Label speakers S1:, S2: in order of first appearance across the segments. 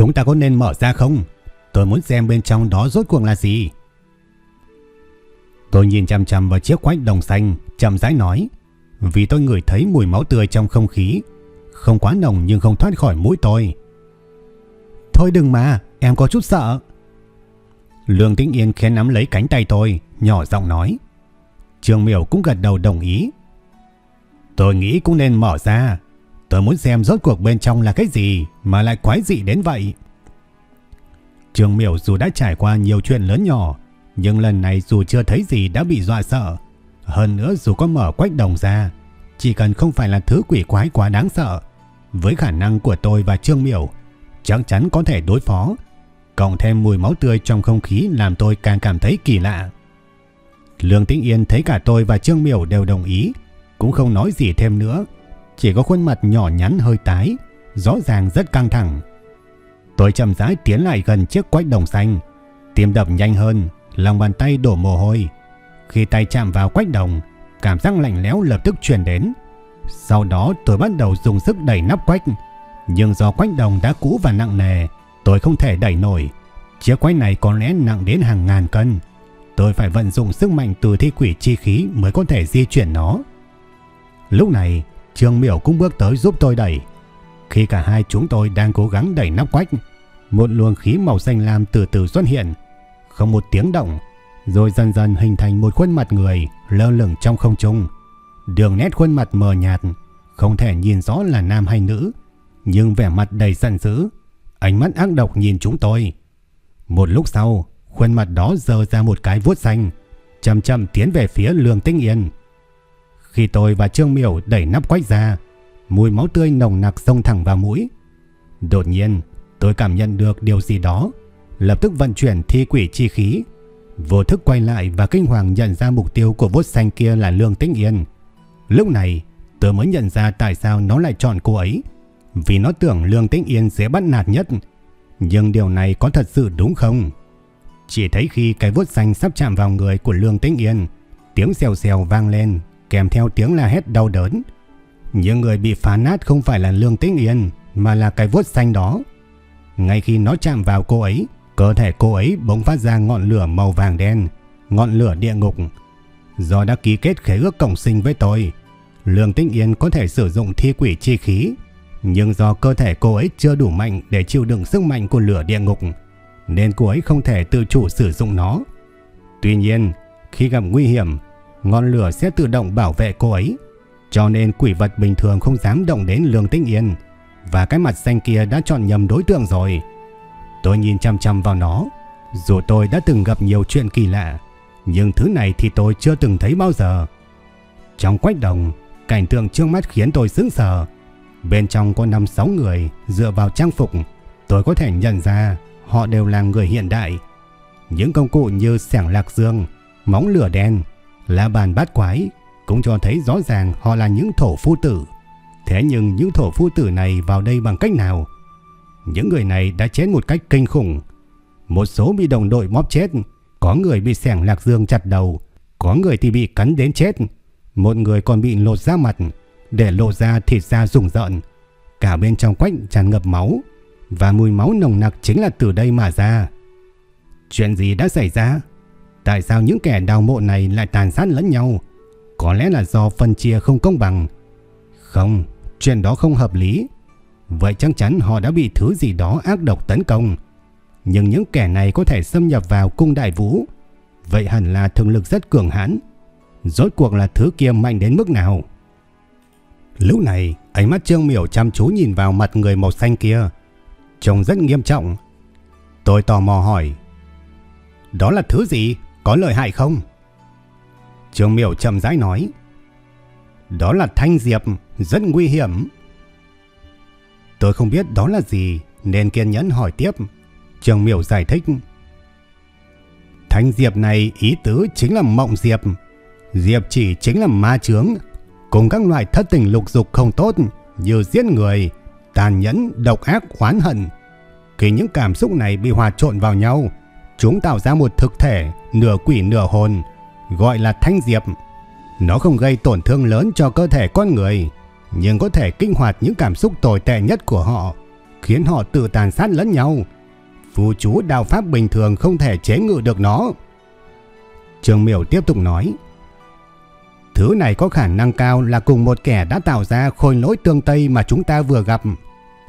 S1: Chúng ta có nên mở ra không? Tôi muốn xem bên trong đó rốt cuộc là gì. Tôi nhìn chăm chăm vào chiếc quách đồng xanh, chậm rãi nói. Vì tôi ngửi thấy mùi máu tươi trong không khí. Không quá nồng nhưng không thoát khỏi mũi tôi. Thôi đừng mà, em có chút sợ. Lương Tĩnh Yên khẽ nắm lấy cánh tay tôi, nhỏ giọng nói. Trương Miểu cũng gật đầu đồng ý. Tôi nghĩ cũng nên mở ra, Tôi muốn xem rốt cuộc bên trong là cái gì mà lại quái dị đến vậy. Trường miểu dù đã trải qua nhiều chuyện lớn nhỏ, nhưng lần này dù chưa thấy gì đã bị dọa sợ. Hơn nữa dù có mở quách đồng ra, chỉ cần không phải là thứ quỷ quái quá đáng sợ, với khả năng của tôi và Trương Miểu, chắc chắn có thể đối phó. Cộng thêm mùi máu tươi trong không khí làm tôi càng cảm thấy kỳ lạ. Lương Tĩnh Yên thấy cả tôi và Trương Miểu đều đồng ý, cũng không nói gì thêm nữa, chỉ có khuôn mặt nhỏ nhắn hơi tái, rõ ràng rất căng thẳng. Tôi chậm rãi tiến lại gần chiếc quách đồng xanh, tim đập nhanh hơn, lòng bàn tay đổ mồ hôi. Khi tay chạm vào quách đồng, cảm giác lạnh lẽo lập tức truyền đến. Sau đó tôi bắt đầu dùng sức đẩy nắp quách, nhưng do quách đồng đã cũ và nặng nề, tôi không thể đẩy nổi. Chiếc quách này có lẽ nặng đến hàng ngàn cân. Tôi phải vận dụng sức mạnh từ thi quỷ chi khí mới có thể di chuyển nó. Lúc này, Trương Miểu cũng bước tới giúp tôi đẩy. Khi cả hai chúng tôi đang cố gắng đẩy nắp quách, một luồng khí màu xanh lam từ từ xuất hiện, không một tiếng động, rồi dần dần hình thành một khuôn mặt người lơ lửng trong không trung. Đường nét khuôn mặt mờ nhạt, không thể nhìn rõ là nam hay nữ, nhưng vẻ mặt đầy giận dữ, ánh mắt ác độc nhìn chúng tôi. Một lúc sau, khuôn mặt đó giơ ra một cái vuốt xanh, chậm chậm tiến về phía Lương Tinh Yên. Khi tôi và Trương Miểu đẩy nắp quách ra, mùi máu tươi nồng nặc xông thẳng vào mũi. Đột nhiên, tôi cảm nhận được điều gì đó, lập tức vận chuyển thi quỷ chi khí, vô thức quay lại và kinh hoàng nhận ra mục tiêu của vốt xanh kia là Lương Tĩnh Yên. Lúc này, tôi mới nhận ra tại sao nó lại chọn cô ấy, vì nó tưởng Lương Tĩnh Yên dễ bắt nạt nhất. Nhưng điều này có thật sự đúng không? Chỉ thấy khi cái vuốt xanh sắp chạm vào người của Lương Tĩnh Yên, tiếng xèo xèo vang lên kèm theo tiếng la hét đau đớn. Những người bị phá nát không phải là Lương Tĩnh Yên mà là cái vuốt xanh đó. Ngay khi nó chạm vào cô ấy, cơ thể cô ấy bỗng phát ra ngọn lửa màu vàng đen, ngọn lửa địa ngục. Do đã ký kết khế ước cộng sinh với tôi, Lương Tĩnh Yên có thể sử dụng thi quỷ chi khí, nhưng do cơ thể cô ấy chưa đủ mạnh để chịu đựng sức mạnh của lửa địa ngục, nên cô ấy không thể tự chủ sử dụng nó. Tuy nhiên, khi gặp nguy hiểm, ngọn lửa sẽ tự động bảo vệ cô ấy. Cho nên quỷ vật bình thường không dám động đến Lương Tĩnh Yên. Và cái mặt xanh kia đã chọn nhầm đối tượng rồi. Tôi nhìn chăm chăm vào nó. Dù tôi đã từng gặp nhiều chuyện kỳ lạ, nhưng thứ này thì tôi chưa từng thấy bao giờ. Trong quách đồng, cảnh tượng trước mắt khiến tôi sững sờ. Bên trong có 5-6 người dựa vào trang phục, tôi có thể nhận ra họ đều là người hiện đại. Những công cụ như sẻng lạc dương, móng lửa đen, La bàn bát quái cũng cho thấy rõ ràng họ là những thổ phu tử. Thế nhưng những thổ phu tử này vào đây bằng cách nào? Những người này đã chết một cách kinh khủng. Một số bị đồng đội bóp chết, có người bị sẻng lạc dương chặt đầu, có người thì bị cắn đến chết, một người còn bị lột da mặt, để lộ ra thịt da rùng rợn. Cả bên trong quách tràn ngập máu, và mùi máu nồng nặc chính là từ đây mà ra. Chuyện gì đã xảy ra? Tại sao những kẻ đào mộ này lại tàn sát lẫn nhau? Có lẽ là do phân chia không công bằng. Không, chuyện đó không hợp lý. Vậy chắc chắn họ đã bị thứ gì đó ác độc tấn công. Nhưng những kẻ này có thể xâm nhập vào cung đại vũ. Vậy hẳn là thường lực rất cường hãn. Rốt cuộc là thứ kia mạnh đến mức nào? Lúc này, ánh mắt Trương Miểu chăm chú nhìn vào mặt người màu xanh kia. Trông rất nghiêm trọng. Tôi tò mò hỏi. Đó là thứ gì? Có lợi hại không? Trường miểu chậm rãi nói. Đó là thanh diệp, rất nguy hiểm. Tôi không biết đó là gì, nên kiên nhẫn hỏi tiếp. Trường miểu giải thích. Thanh diệp này ý tứ chính là mộng diệp. Diệp chỉ chính là ma chướng, cùng các loại thất tình lục dục không tốt như giết người, tàn nhẫn, độc ác, oán hận. Khi những cảm xúc này bị hòa trộn vào nhau, chúng tạo ra một thực thể nửa quỷ nửa hồn, gọi là thanh diệp. Nó không gây tổn thương lớn cho cơ thể con người, nhưng có thể kinh hoạt những cảm xúc tồi tệ nhất của họ, khiến họ tự tàn sát lẫn nhau. Phù chú đạo pháp bình thường không thể chế ngự được nó. Trường miểu tiếp tục nói, Thứ này có khả năng cao là cùng một kẻ đã tạo ra khôi lỗi tương Tây mà chúng ta vừa gặp.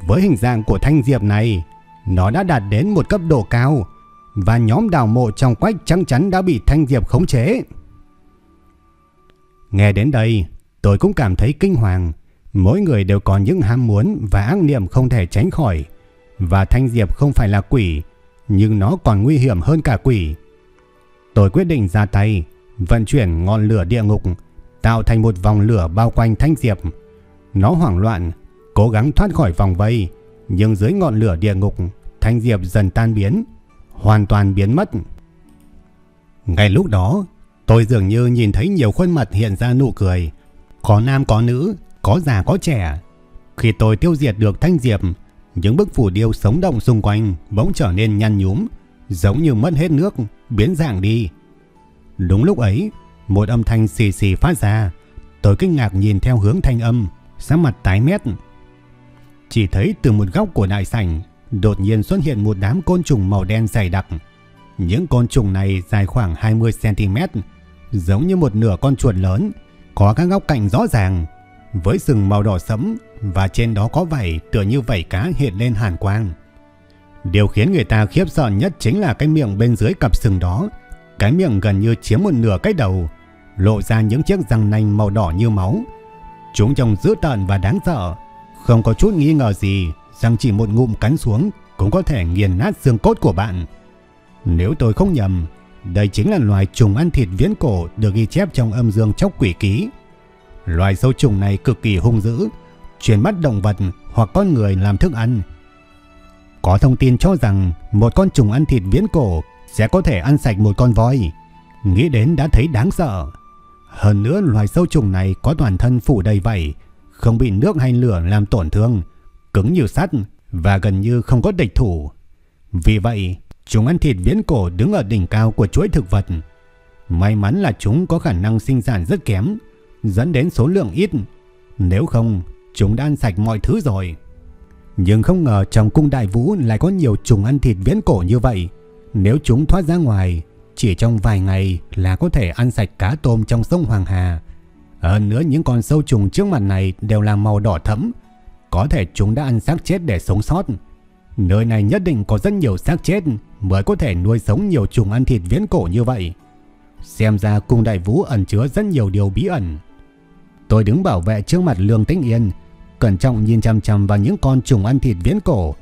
S1: Với hình dạng của thanh diệp này, nó đã đạt đến một cấp độ cao và nhóm đào mộ trong quách chắc chắn đã bị thanh diệp khống chế. Nghe đến đây, tôi cũng cảm thấy kinh hoàng. Mỗi người đều có những ham muốn và ác niệm không thể tránh khỏi. Và thanh diệp không phải là quỷ, nhưng nó còn nguy hiểm hơn cả quỷ. Tôi quyết định ra tay, vận chuyển ngọn lửa địa ngục, tạo thành một vòng lửa bao quanh thanh diệp. Nó hoảng loạn, cố gắng thoát khỏi vòng vây, nhưng dưới ngọn lửa địa ngục, thanh diệp dần tan biến, hoàn toàn biến mất. Ngay lúc đó, tôi dường như nhìn thấy nhiều khuôn mặt hiện ra nụ cười, có nam có nữ, có già có trẻ. Khi tôi tiêu diệt được thanh diệp, những bức phủ điêu sống động xung quanh bỗng trở nên nhăn nhúm, giống như mất hết nước, biến dạng đi. Đúng lúc ấy, một âm thanh xì xì phát ra, tôi kinh ngạc nhìn theo hướng thanh âm, sắc mặt tái mét. Chỉ thấy từ một góc của đại sảnh, đột nhiên xuất hiện một đám côn trùng màu đen dày đặc. Những côn trùng này dài khoảng 20cm, giống như một nửa con chuột lớn, có các góc cạnh rõ ràng, với sừng màu đỏ sẫm và trên đó có vảy tựa như vảy cá hiện lên hàn quang. Điều khiến người ta khiếp sợ nhất chính là cái miệng bên dưới cặp sừng đó, cái miệng gần như chiếm một nửa cái đầu, lộ ra những chiếc răng nanh màu đỏ như máu. Chúng trông dữ tợn và đáng sợ, không có chút nghi ngờ gì rằng chỉ một ngụm cắn xuống cũng có thể nghiền nát xương cốt của bạn. Nếu tôi không nhầm, đây chính là loài trùng ăn thịt viễn cổ được ghi chép trong âm dương chốc quỷ ký. Loài sâu trùng này cực kỳ hung dữ, chuyên bắt động vật hoặc con người làm thức ăn. Có thông tin cho rằng một con trùng ăn thịt viễn cổ sẽ có thể ăn sạch một con voi. Nghĩ đến đã thấy đáng sợ. Hơn nữa loài sâu trùng này có toàn thân phủ đầy vảy, không bị nước hay lửa làm tổn thương, cứng như sắt và gần như không có địch thủ. Vì vậy, chúng ăn thịt viễn cổ đứng ở đỉnh cao của chuỗi thực vật. May mắn là chúng có khả năng sinh sản rất kém, dẫn đến số lượng ít. Nếu không, chúng đã ăn sạch mọi thứ rồi. Nhưng không ngờ trong cung đại vũ lại có nhiều trùng ăn thịt viễn cổ như vậy. Nếu chúng thoát ra ngoài, chỉ trong vài ngày là có thể ăn sạch cá tôm trong sông Hoàng Hà. Hơn nữa những con sâu trùng trước mặt này đều là màu đỏ thẫm. Có thể chúng đã ăn xác chết để sống sót. Nơi này nhất định có rất nhiều xác chết mới có thể nuôi sống nhiều trùng ăn thịt viễn cổ như vậy. Xem ra cung đại vũ ẩn chứa rất nhiều điều bí ẩn. Tôi đứng bảo vệ trước mặt Lương Tĩnh Yên, cẩn trọng nhìn chăm chăm vào những con trùng ăn thịt viễn cổ.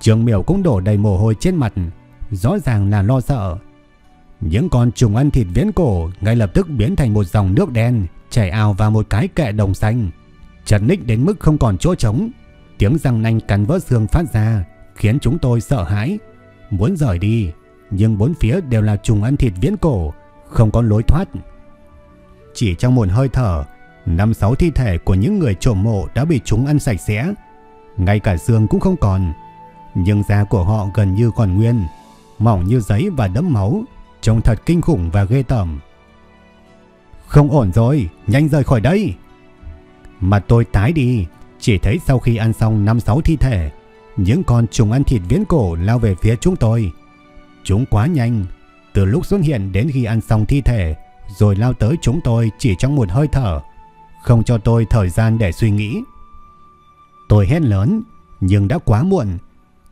S1: Trường miểu cũng đổ đầy mồ hôi trên mặt, rõ ràng là lo sợ. Những con trùng ăn thịt viễn cổ ngay lập tức biến thành một dòng nước đen chảy ào vào một cái kệ đồng xanh. Chật ních đến mức không còn chỗ trống. Tiếng răng nanh cắn vỡ xương phát ra khiến chúng tôi sợ hãi. Muốn rời đi, nhưng bốn phía đều là trùng ăn thịt viễn cổ, không có lối thoát. Chỉ trong một hơi thở, năm sáu thi thể của những người trộm mộ đã bị chúng ăn sạch sẽ. Ngay cả xương cũng không còn. Nhưng da của họ gần như còn nguyên, mỏng như giấy và đẫm máu, trông thật kinh khủng và ghê tởm. Không ổn rồi, nhanh rời khỏi đây mà tôi tái đi, chỉ thấy sau khi ăn xong 5-6 thi thể, những con trùng ăn thịt viễn cổ lao về phía chúng tôi. Chúng quá nhanh, từ lúc xuất hiện đến khi ăn xong thi thể, rồi lao tới chúng tôi chỉ trong một hơi thở, không cho tôi thời gian để suy nghĩ. Tôi hét lớn, nhưng đã quá muộn.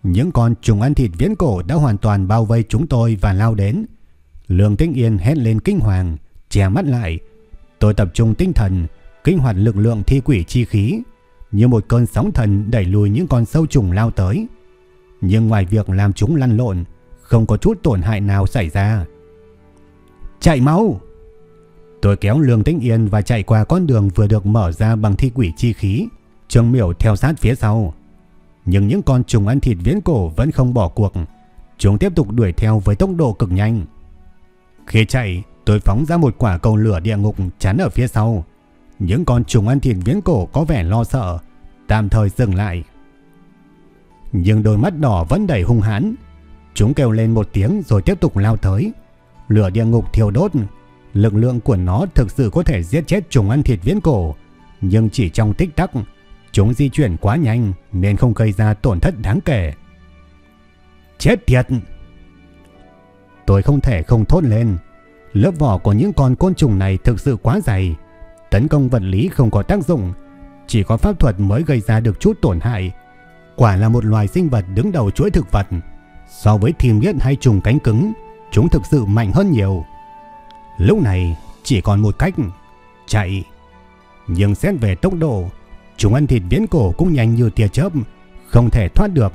S1: Những con trùng ăn thịt viễn cổ đã hoàn toàn bao vây chúng tôi và lao đến. Lương Tĩnh Yên hét lên kinh hoàng, che mắt lại. Tôi tập trung tinh thần, kích hoạt lực lượng thi quỷ chi khí, như một cơn sóng thần đẩy lùi những con sâu trùng lao tới. Nhưng ngoài việc làm chúng lăn lộn, không có chút tổn hại nào xảy ra. Chạy mau! Tôi kéo Lương Tĩnh Yên và chạy qua con đường vừa được mở ra bằng thi quỷ chi khí. Trương Miểu theo sát phía sau. Nhưng những con trùng ăn thịt viễn cổ vẫn không bỏ cuộc. Chúng tiếp tục đuổi theo với tốc độ cực nhanh. Khi chạy, tôi phóng ra một quả cầu lửa địa ngục chắn ở phía sau. Những con trùng ăn thịt viễn cổ có vẻ lo sợ, tạm thời dừng lại. Nhưng đôi mắt đỏ vẫn đầy hung hãn. Chúng kêu lên một tiếng rồi tiếp tục lao tới. Lửa địa ngục thiêu đốt. Lực lượng của nó thực sự có thể giết chết trùng ăn thịt viễn cổ. Nhưng chỉ trong tích tắc, chúng di chuyển quá nhanh nên không gây ra tổn thất đáng kể. Chết tiệt! Tôi không thể không thốt lên. Lớp vỏ của những con côn trùng này thực sự quá dày. Tấn công vật lý không có tác dụng, chỉ có pháp thuật mới gây ra được chút tổn hại. Quả là một loài sinh vật đứng đầu chuỗi thực vật. So với thiềm nghiết hay trùng cánh cứng, chúng thực sự mạnh hơn nhiều. Lúc này chỉ còn một cách, chạy. Nhưng xét về tốc độ, chúng ăn thịt viễn cổ cũng nhanh như tia chớp, không thể thoát được.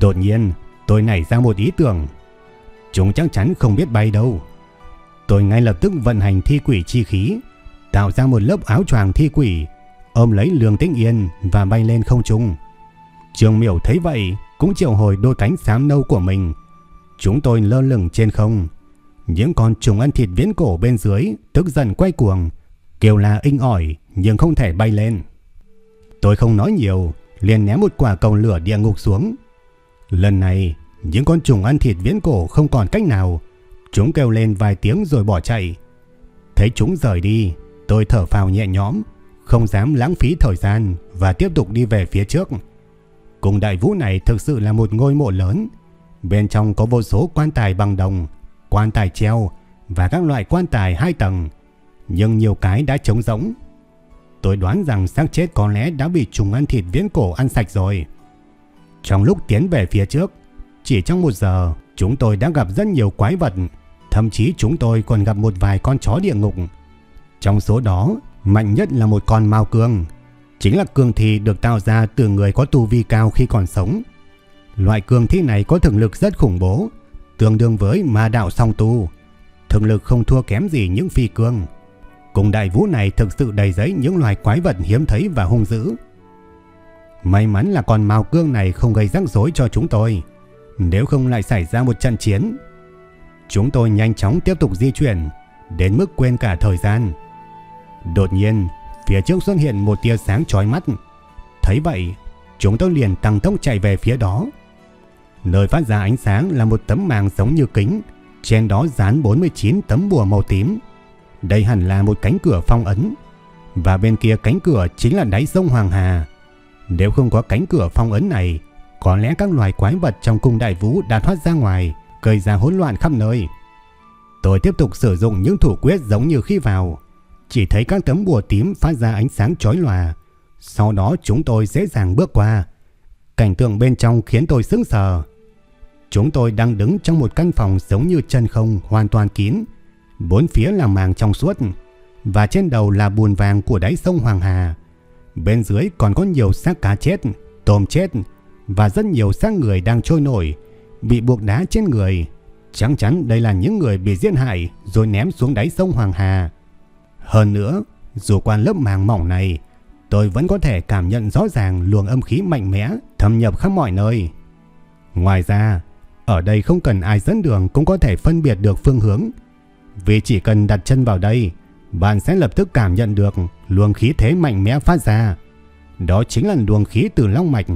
S1: Đột nhiên, tôi nảy ra một ý tưởng. Chúng chắc chắn không biết bay đâu. Tôi ngay lập tức vận hành thi quỷ chi khí, tạo ra một lớp áo choàng thi quỷ, ôm lấy Lương Tĩnh Yên và bay lên không trung. Trường Miểu thấy vậy, cũng triệu hồi đôi cánh xám nâu của mình. Chúng tôi lơ lửng trên không. Những con trùng ăn thịt viễn cổ bên dưới tức giận quay cuồng, kêu là inh ỏi nhưng không thể bay lên. Tôi không nói nhiều, liền ném một quả cầu lửa địa ngục xuống. Lần này, những con trùng ăn thịt viễn cổ không còn cách nào. Chúng kêu lên vài tiếng rồi bỏ chạy. Thấy chúng rời đi, tôi thở phào nhẹ nhõm, không dám lãng phí thời gian và tiếp tục đi về phía trước. Cung đại vũ này thực sự là một ngôi mộ lớn. Bên trong có vô số quan tài bằng đồng, quan tài treo và các loại quan tài hai tầng. Nhưng nhiều cái đã trống rỗng. Tôi đoán rằng xác chết có lẽ đã bị trùng ăn thịt viễn cổ ăn sạch rồi. Trong lúc tiến về phía trước, chỉ trong một giờ chúng tôi đã gặp rất nhiều quái vật. Thậm chí chúng tôi còn gặp một vài con chó địa ngục. Trong số đó, mạnh nhất là một con mao cương. Chính là cương thi được tạo ra từ người có tu vi cao khi còn sống. Loại cương thi này có thực lực rất khủng bố, tương đương với ma đạo song tu. Thực lực không thua kém gì những phi cương. Cùng đại vũ này thực sự đầy giấy những loài quái vật hiếm thấy và hung dữ. May mắn là con mao cương này không gây rắc rối cho chúng tôi. Nếu không lại xảy ra một trận chiến. Chúng tôi nhanh chóng tiếp tục di chuyển, đến mức quên cả thời gian. Đột nhiên, phía trước xuất hiện một tia sáng chói mắt. Thấy vậy, chúng tôi liền tăng tốc chạy về phía đó. Nơi phát ra ánh sáng là một tấm màng giống như kính, trên đó dán 49 tấm bùa màu tím. Đây hẳn là một cánh cửa phong ấn, và bên kia cánh cửa chính là đáy sông Hoàng Hà. Nếu không có cánh cửa phong ấn này, có lẽ các loài quái vật trong cung đại vũ đã thoát ra ngoài, gây ra hỗn loạn khắp nơi. Tôi tiếp tục sử dụng những thủ quyết giống như khi vào, chỉ thấy các tấm bùa tím phát ra ánh sáng chói lòa. Sau đó chúng tôi dễ dàng bước qua. Cảnh tượng bên trong khiến tôi sững sờ. Chúng tôi đang đứng trong một căn phòng giống như chân không hoàn toàn kín. Bốn phía là màng trong suốt và trên đầu là bùn vàng của đáy sông Hoàng Hà. Bên dưới còn có nhiều xác cá chết, tôm chết và rất nhiều xác người đang trôi nổi, bị buộc đá trên người. Chắc chắn đây là những người bị giết hại rồi ném xuống đáy sông Hoàng Hà. Hơn nữa, dù qua lớp màng mỏng này, tôi vẫn có thể cảm nhận rõ ràng luồng âm khí mạnh mẽ thâm nhập khắp mọi nơi. Ngoài ra, ở đây không cần ai dẫn đường cũng có thể phân biệt được phương hướng. Vì chỉ cần đặt chân vào đây, bạn sẽ lập tức cảm nhận được luồng khí thế mạnh mẽ phát ra. Đó chính là luồng khí từ long mạch.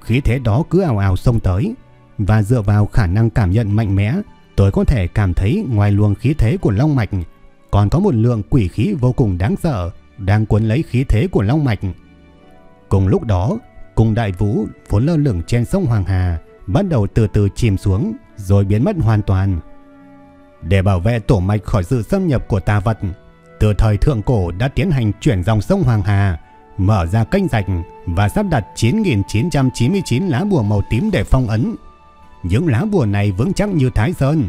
S1: Khí thế đó cứ ảo ảo xông tới và dựa vào khả năng cảm nhận mạnh mẽ, tôi có thể cảm thấy ngoài luồng khí thế của long mạch còn có một lượng quỷ khí vô cùng đáng sợ đang cuốn lấy khí thế của long mạch. Cùng lúc đó, cùng đại vũ vốn lơ lửng trên sông Hoàng Hà bắt đầu từ từ chìm xuống rồi biến mất hoàn toàn. Để bảo vệ tổ mạch khỏi sự xâm nhập của tà vật, từ thời thượng cổ đã tiến hành chuyển dòng sông Hoàng Hà, mở ra kênh rạch và sắp đặt 9.999 lá bùa màu tím để phong ấn. Những lá bùa này vững chắc như Thái Sơn,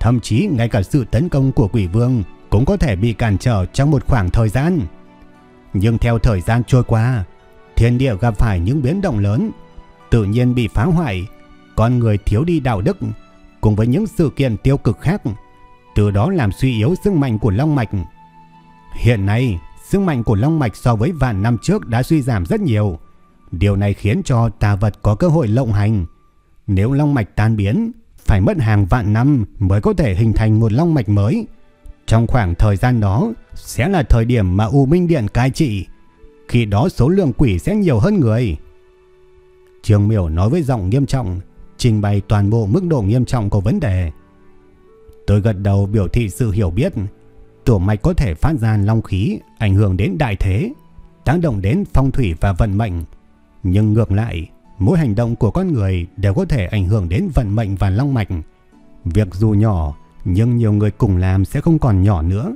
S1: thậm chí ngay cả sự tấn công của quỷ vương cũng có thể bị cản trở trong một khoảng thời gian. Nhưng theo thời gian trôi qua, thiên địa gặp phải những biến động lớn. tự nhiên bị phá hoại, con người thiếu đi đạo đức cùng với những sự kiện tiêu cực khác, từ đó làm suy yếu sức mạnh của long mạch. Hiện nay, sức mạnh của long mạch so với vạn năm trước đã suy giảm rất nhiều. Điều này khiến cho tà vật có cơ hội lộng hành. Nếu long mạch tan biến, phải mất hàng vạn năm mới có thể hình thành một long mạch mới. Trong khoảng thời gian đó sẽ là thời điểm mà U Minh Điện cai trị. Khi đó số lượng quỷ sẽ nhiều hơn người. Trường Miểu nói với giọng nghiêm trọng, trình bày toàn bộ mức độ nghiêm trọng của vấn đề. Tôi gật đầu biểu thị sự hiểu biết. Tổ mạch có thể phát ra long khí, ảnh hưởng đến đại thế, tác động đến phong thủy và vận mệnh. Nhưng ngược lại, mỗi hành động của con người đều có thể ảnh hưởng đến vận mệnh và long mạch. Việc dù nhỏ, nhưng nhiều người cùng làm sẽ không còn nhỏ nữa.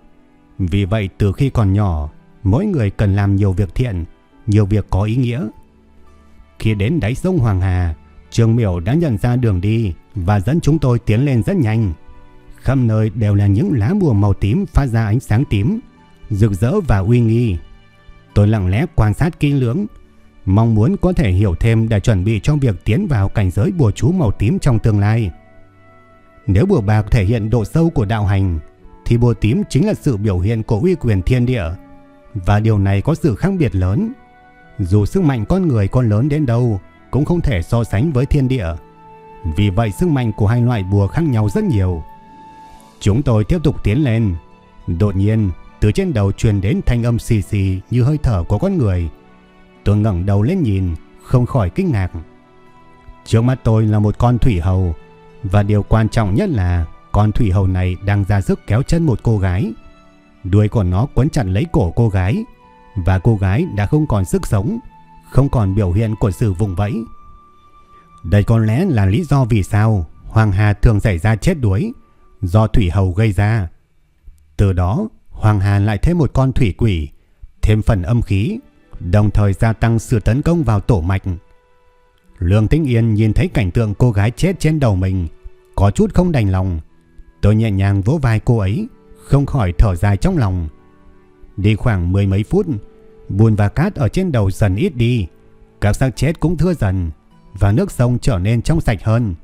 S1: Vì vậy từ khi còn nhỏ, mỗi người cần làm nhiều việc thiện, nhiều việc có ý nghĩa. Khi đến đáy sông Hoàng Hà, Trường Miểu đã nhận ra đường đi và dẫn chúng tôi tiến lên rất nhanh. Khắp nơi đều là những lá bùa màu tím phát ra ánh sáng tím, rực rỡ và uy nghi. Tôi lặng lẽ quan sát kỹ lưỡng, mong muốn có thể hiểu thêm để chuẩn bị cho việc tiến vào cảnh giới bùa chú màu tím trong tương lai. Nếu bùa bạc thể hiện độ sâu của đạo hành, thì bùa tím chính là sự biểu hiện của uy quyền thiên địa, và điều này có sự khác biệt lớn. Dù sức mạnh con người con lớn đến đâu, cũng không thể so sánh với thiên địa. Vì vậy sức mạnh của hai loại bùa khác nhau rất nhiều. Chúng tôi tiếp tục tiến lên. Đột nhiên, từ trên đầu truyền đến thanh âm xì xì như hơi thở của con người. Tôi ngẩng đầu lên nhìn, không khỏi kinh ngạc. Trước mắt tôi là một con thủy hầu, và điều quan trọng nhất là con thủy hầu này đang ra sức kéo chân một cô gái. Đuôi của nó quấn chặt lấy cổ cô gái, và cô gái đã không còn sức sống, không còn biểu hiện của sự vùng vẫy. Đây có lẽ là lý do vì sao Hoàng Hà thường xảy ra chết đuối, do thủy hầu gây ra. Từ đó, Hoàng Hà lại thêm một con thủy quỷ, thêm phần âm khí, đồng thời gia tăng sự tấn công vào tổ mạch. Lương Tĩnh Yên nhìn thấy cảnh tượng cô gái chết trên đầu mình, có chút không đành lòng. Tôi nhẹ nhàng vỗ vai cô ấy, không khỏi thở dài trong lòng. Đi khoảng mười mấy phút, bùn và cát ở trên đầu dần ít đi, các xác chết cũng thưa dần và nước sông trở nên trong sạch hơn.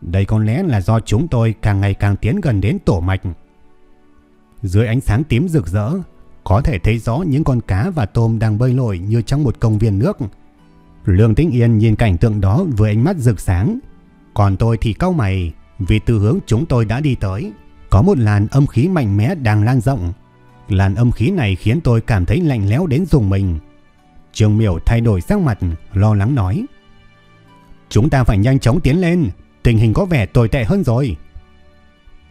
S1: Đây có lẽ là do chúng tôi càng ngày càng tiến gần đến tổ mạch. Dưới ánh sáng tím rực rỡ, có thể thấy rõ những con cá và tôm đang bơi lội như trong một công viên nước. Lương Tĩnh Yên nhìn cảnh tượng đó với ánh mắt rực sáng, còn tôi thì cau mày vì từ hướng chúng tôi đã đi tới, có một làn âm khí mạnh mẽ đang lan rộng. Làn âm khí này khiến tôi cảm thấy lạnh lẽo đến dùng mình. Trường miểu thay đổi sắc mặt, lo lắng nói. Chúng ta phải nhanh chóng tiến lên, tình hình có vẻ tồi tệ hơn rồi.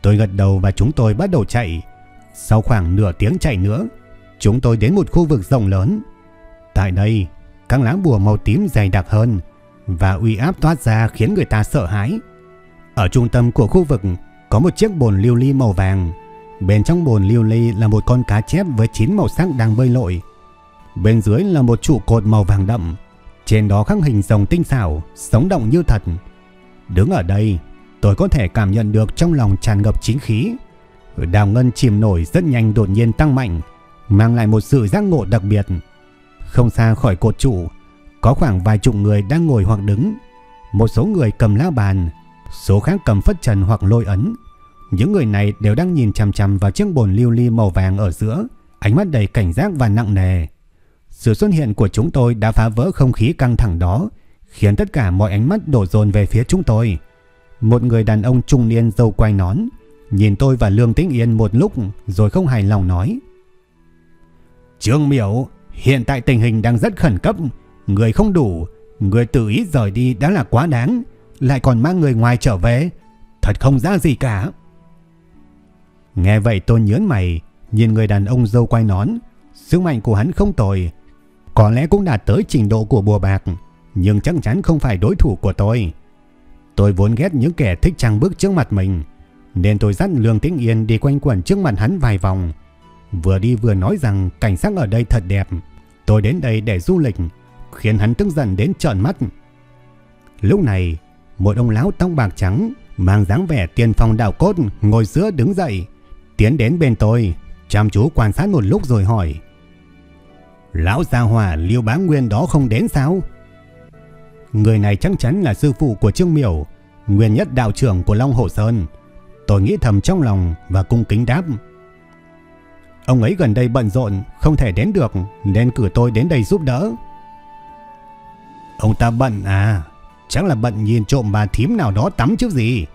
S1: Tôi gật đầu và chúng tôi bắt đầu chạy. Sau khoảng nửa tiếng chạy nữa, chúng tôi đến một khu vực rộng lớn. Tại đây, các lá bùa màu tím dày đặc hơn và uy áp toát ra khiến người ta sợ hãi. Ở trung tâm của khu vực có một chiếc bồn lưu ly màu vàng. Bên trong bồn lưu ly là một con cá chép với chín màu sắc đang bơi lội. Bên dưới là một trụ cột màu vàng đậm. Trên đó khắc hình rồng tinh xảo, sống động như thật. Đứng ở đây, tôi có thể cảm nhận được trong lòng tràn ngập chính khí. Đào ngân chìm nổi rất nhanh đột nhiên tăng mạnh, mang lại một sự giác ngộ đặc biệt. Không xa khỏi cột trụ, có khoảng vài chục người đang ngồi hoặc đứng. Một số người cầm lá bàn, số khác cầm phất trần hoặc lôi ấn. Những người này đều đang nhìn chằm chằm vào chiếc bồn lưu ly màu vàng ở giữa, ánh mắt đầy cảnh giác và nặng nề. Sự xuất hiện của chúng tôi đã phá vỡ không khí căng thẳng đó, khiến tất cả mọi ánh mắt đổ dồn về phía chúng tôi. Một người đàn ông trung niên dâu quay nón, nhìn tôi và Lương Tĩnh Yên một lúc rồi không hài lòng nói. Trương Miểu, hiện tại tình hình đang rất khẩn cấp, người không đủ, người tự ý rời đi đã là quá đáng, lại còn mang người ngoài trở về, thật không ra gì cả. Nghe vậy tôi nhớn mày, nhìn người đàn ông dâu quay nón, sức mạnh của hắn không tồi, có lẽ cũng đạt tới trình độ của bùa bạc, nhưng chắc chắn không phải đối thủ của tôi. Tôi vốn ghét những kẻ thích trang bước trước mặt mình, nên tôi dắt Lương Tĩnh Yên đi quanh quẩn trước mặt hắn vài vòng. Vừa đi vừa nói rằng cảnh sắc ở đây thật đẹp, tôi đến đây để du lịch, khiến hắn tức giận đến trợn mắt. Lúc này, một ông lão tóc bạc trắng, mang dáng vẻ tiên phong đạo cốt, ngồi giữa đứng dậy, tiến đến bên tôi, chăm chú quan sát một lúc rồi hỏi. Lão gia hòa liêu bá nguyên đó không đến sao? người này chắc chắn là sư phụ của Trương Miểu, nguyên nhất đạo trưởng của Long Hồ Sơn. Tôi nghĩ thầm trong lòng và cung kính đáp. Ông ấy gần đây bận rộn, không thể đến được nên cử tôi đến đây giúp đỡ. Ông ta bận à, chắc là bận nhìn trộm bà thím nào đó tắm chứ gì.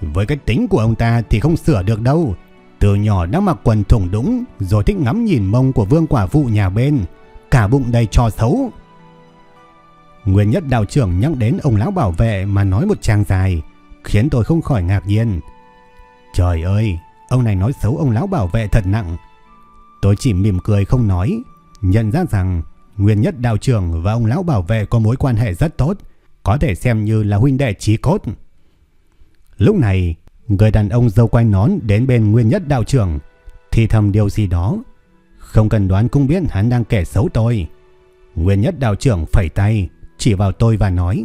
S1: Với cái tính của ông ta thì không sửa được đâu. Từ nhỏ đã mặc quần thủng đũng rồi thích ngắm nhìn mông của vương quả phụ nhà bên. Cả bụng đầy trò xấu. Nguyên nhất đạo trưởng nhắc đến ông lão bảo vệ mà nói một trang dài, khiến tôi không khỏi ngạc nhiên. Trời ơi, ông này nói xấu ông lão bảo vệ thật nặng. Tôi chỉ mỉm cười không nói, nhận ra rằng Nguyên nhất đạo trưởng và ông lão bảo vệ có mối quan hệ rất tốt, có thể xem như là huynh đệ chí cốt. Lúc này, người đàn ông dâu quay nón đến bên Nguyên nhất đạo trưởng, thì thầm điều gì đó. Không cần đoán cũng biết hắn đang kẻ xấu tôi. Nguyên nhất đạo trưởng phẩy tay, chỉ vào tôi và nói.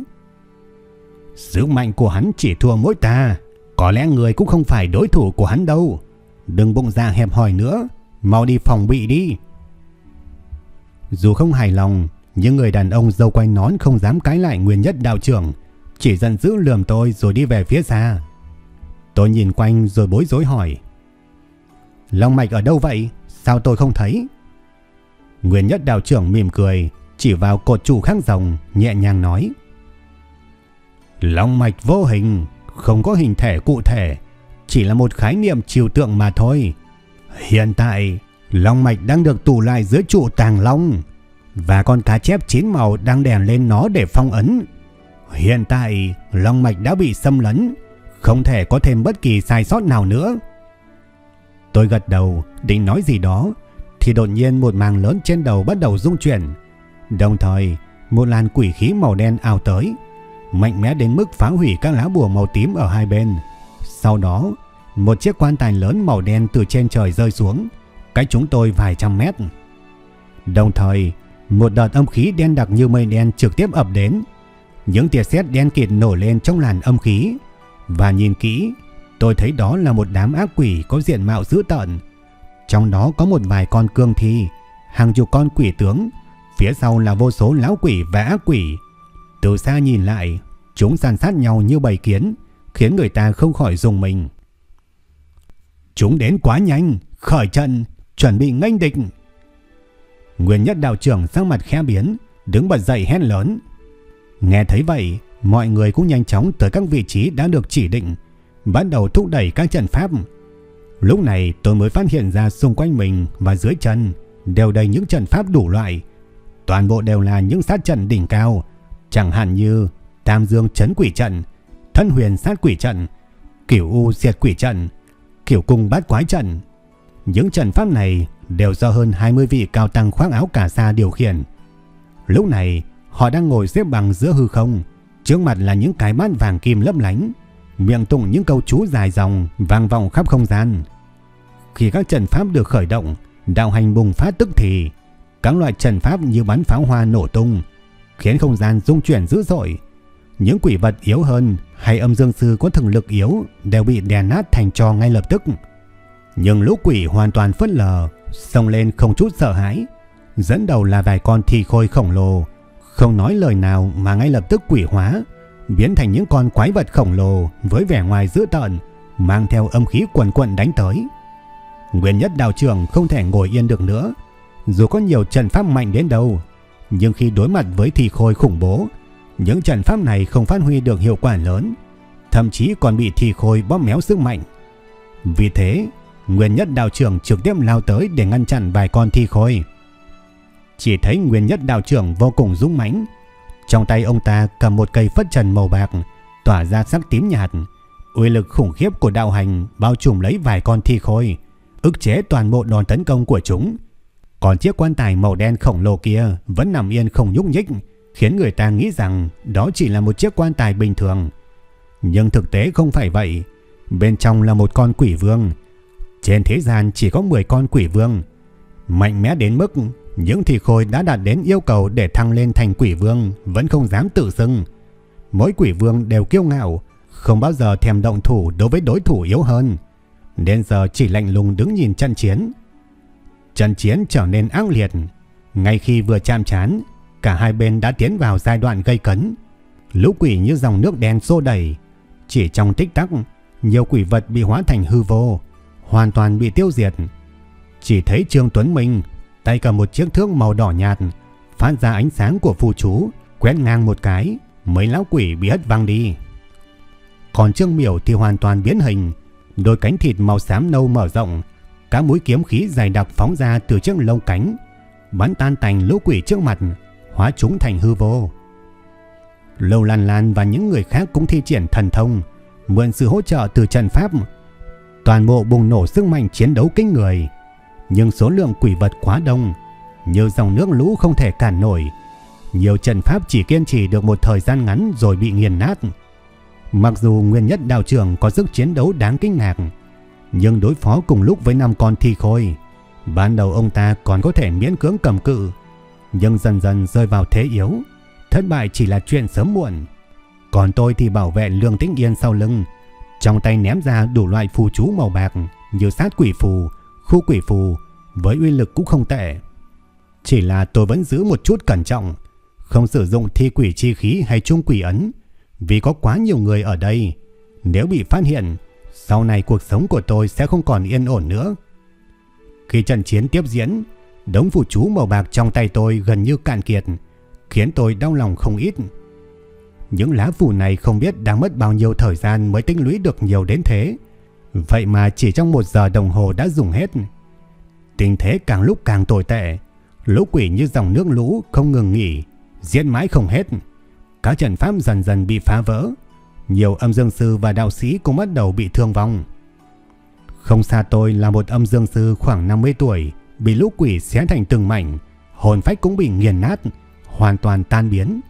S1: Sức mạnh của hắn chỉ thua mỗi ta, có lẽ người cũng không phải đối thủ của hắn đâu. Đừng bụng ra hẹp hòi nữa, mau đi phòng bị đi. Dù không hài lòng, nhưng người đàn ông dâu quay nón không dám cãi lại nguyên nhất đạo trưởng, chỉ giận dữ lườm tôi rồi đi về phía xa. Tôi nhìn quanh rồi bối rối hỏi. Long mạch ở đâu vậy? Sao tôi không thấy? Nguyên nhất đạo trưởng mỉm cười, chỉ vào cột trụ kháng rồng, nhẹ nhàng nói. Long mạch vô hình, không có hình thể cụ thể, chỉ là một khái niệm chiều tượng mà thôi. Hiện tại, long mạch đang được tủ lại dưới trụ tàng long, và con cá chép chín màu đang đèn lên nó để phong ấn. Hiện tại, long mạch đã bị xâm lấn, không thể có thêm bất kỳ sai sót nào nữa. Tôi gật đầu, định nói gì đó, thì đột nhiên một màng lớn trên đầu bắt đầu rung chuyển. Đồng thời, một làn quỷ khí màu đen ảo tới, mạnh mẽ đến mức phá hủy các lá bùa màu tím ở hai bên. Sau đó, một chiếc quan tài lớn màu đen từ trên trời rơi xuống, cách chúng tôi vài trăm mét. Đồng thời, một đợt âm khí đen đặc như mây đen trực tiếp ập đến. Những tia sét đen kịt nổi lên trong làn âm khí. Và nhìn kỹ, tôi thấy đó là một đám ác quỷ có diện mạo dữ tợn. Trong đó có một vài con cương thi, hàng chục con quỷ tướng, phía sau là vô số lão quỷ và ác quỷ. Từ xa nhìn lại, chúng san sát nhau như bầy kiến, khiến người ta không khỏi dùng mình. Chúng đến quá nhanh, khởi trận, chuẩn bị nghênh địch. Nguyên nhất đạo trưởng sang mặt khẽ biến, đứng bật dậy hét lớn. Nghe thấy vậy, mọi người cũng nhanh chóng tới các vị trí đã được chỉ định, bắt đầu thúc đẩy các trận pháp. Lúc này tôi mới phát hiện ra xung quanh mình và dưới chân đều đầy những trận pháp đủ loại. Toàn bộ đều là những sát trận đỉnh cao, chẳng hạn như Tam Dương Chấn Quỷ Trận, Thân Huyền Sát Quỷ Trận, Kiểu U Diệt Quỷ Trận, Kiểu Cung Bát Quái Trận. Những trận pháp này đều do hơn 20 vị cao tăng khoác áo cà sa điều khiển. Lúc này, họ đang ngồi xếp bằng giữa hư không, trước mặt là những cái bát vàng kim lấp lánh, miệng tụng những câu chú dài dòng vang vọng khắp không gian. Khi các trận pháp được khởi động, đạo hành bùng phát tức thì, các loại trận pháp như bắn pháo hoa nổ tung, khiến không gian rung chuyển dữ dội. Những quỷ vật yếu hơn hay âm dương sư có thực lực yếu đều bị đè nát thành trò ngay lập tức. Nhưng lũ quỷ hoàn toàn phớt lờ, xông lên không chút sợ hãi. Dẫn đầu là vài con thi khôi khổng lồ, không nói lời nào mà ngay lập tức quỷ hóa, biến thành những con quái vật khổng lồ với vẻ ngoài dữ tợn, mang theo âm khí quần quận đánh tới. Nguyên nhất đạo trưởng không thể ngồi yên được nữa, dù có nhiều trận pháp mạnh đến đâu, nhưng khi đối mặt với thi khôi khủng bố, những trận pháp này không phát huy được hiệu quả lớn, thậm chí còn bị thi khôi bóp méo sức mạnh. Vì thế, Nguyên Nhất đạo trưởng trực tiếp lao tới để ngăn chặn vài con thi khôi. Chỉ thấy Nguyên Nhất đạo trưởng vô cùng dũng mãnh, trong tay ông ta cầm một cây phất trần màu bạc, tỏa ra sắc tím nhạt. Uy lực khủng khiếp của đạo hành bao trùm lấy vài con thi khôi, ức chế toàn bộ đòn tấn công của chúng. Còn chiếc quan tài màu đen khổng lồ kia vẫn nằm yên không nhúc nhích, khiến người ta nghĩ rằng đó chỉ là một chiếc quan tài bình thường. Nhưng thực tế không phải vậy. Bên trong là một con quỷ vương. Trên thế gian chỉ có 10 con quỷ vương. Mạnh mẽ đến mức những thị khôi đã đạt đến yêu cầu để thăng lên thành quỷ vương vẫn không dám tự xưng. Mỗi quỷ vương đều kiêu ngạo, không bao giờ thèm động thủ đối với đối thủ yếu hơn. Đến giờ chỉ lạnh lùng đứng nhìn trận chiến. Trận chiến trở nên ác liệt. Ngay khi vừa chạm chán, cả hai bên đã tiến vào giai đoạn gây cấn. lũ quỷ như dòng nước đen xô đẩy. Chỉ trong tích tắc, nhiều quỷ vật bị hóa thành hư vô, hoàn toàn bị tiêu diệt. Chỉ thấy Trương Tuấn Minh tay cầm một chiếc thước màu đỏ nhạt, phát ra ánh sáng của phù chú, quét ngang một cái, mấy lão quỷ bị hất văng đi. Còn Trương Miểu thì hoàn toàn biến hình, đôi cánh thịt màu xám nâu mở rộng, các mũi kiếm khí dài đặc phóng ra từ chiếc lông cánh, bắn tan tành lũ quỷ trước mặt, hóa chúng thành hư vô. Lâu Lan Lan và những người khác cũng thi triển thần thông, mượn sự hỗ trợ từ trận pháp. Toàn bộ bùng nổ sức mạnh chiến đấu kinh người, nhưng số lượng quỷ vật quá đông, như dòng nước lũ không thể cản nổi. Nhiều trận pháp chỉ kiên trì được một thời gian ngắn rồi bị nghiền nát. Mặc dù nguyên nhất đạo trưởng có sức chiến đấu đáng kinh ngạc, nhưng đối phó cùng lúc với năm con thi khôi, ban đầu ông ta còn có thể miễn cưỡng cầm cự, nhưng dần dần rơi vào thế yếu, thất bại chỉ là chuyện sớm muộn. Còn tôi thì bảo vệ Lương Tĩnh Yên sau lưng, trong tay ném ra đủ loại phù chú màu bạc như sát quỷ phù, khu quỷ phù, với uy lực cũng không tệ. Chỉ là tôi vẫn giữ một chút cẩn trọng, không sử dụng thi quỷ chi khí hay trung quỷ ấn, vì có quá nhiều người ở đây. Nếu bị phát hiện, sau này cuộc sống của tôi sẽ không còn yên ổn nữa. Khi trận chiến tiếp diễn, đống phù chú màu bạc trong tay tôi gần như cạn kiệt, khiến tôi đau lòng không ít. Những lá phù này không biết đang mất bao nhiêu thời gian mới tích lũy được nhiều đến thế. Vậy mà chỉ trong một giờ đồng hồ đã dùng hết. Tình thế càng lúc càng tồi tệ. Lũ quỷ như dòng nước lũ không ngừng nghỉ, diễn mãi không hết. Các trận pháp dần dần bị phá vỡ. Nhiều âm dương sư và đạo sĩ cũng bắt đầu bị thương vong. Không xa tôi là một âm dương sư khoảng 50 tuổi, bị lũ quỷ xé thành từng mảnh, hồn phách cũng bị nghiền nát, hoàn toàn tan biến.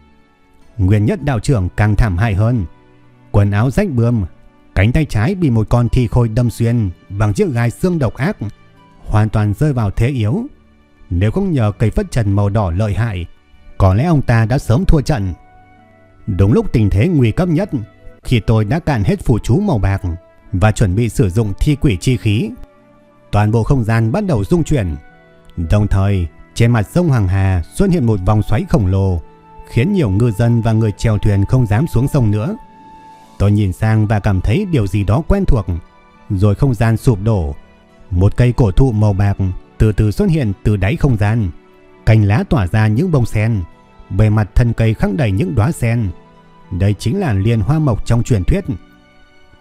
S1: Nguyên nhất đạo trưởng càng thảm hại hơn. Quần áo rách bươm, cánh tay trái bị một con thi khôi đâm xuyên bằng chiếc gai xương độc ác, hoàn toàn rơi vào thế yếu. Nếu không nhờ cây phất trần màu đỏ lợi hại, có lẽ ông ta đã sớm thua trận. Đúng lúc tình thế nguy cấp nhất, khi tôi đã cạn hết phù chú màu bạc và chuẩn bị sử dụng thi quỷ chi khí, toàn bộ không gian bắt đầu rung chuyển. Đồng thời, trên mặt sông Hoàng Hà xuất hiện một vòng xoáy khổng lồ, khiến nhiều ngư dân và người chèo thuyền không dám xuống sông nữa. Tôi nhìn sang và cảm thấy điều gì đó quen thuộc, rồi không gian sụp đổ. Một cây cổ thụ màu bạc từ từ xuất hiện từ đáy không gian, cành lá tỏa ra những bông sen, bề mặt thân cây khắc đầy những đóa sen. Đây chính là liên hoa mộc trong truyền thuyết.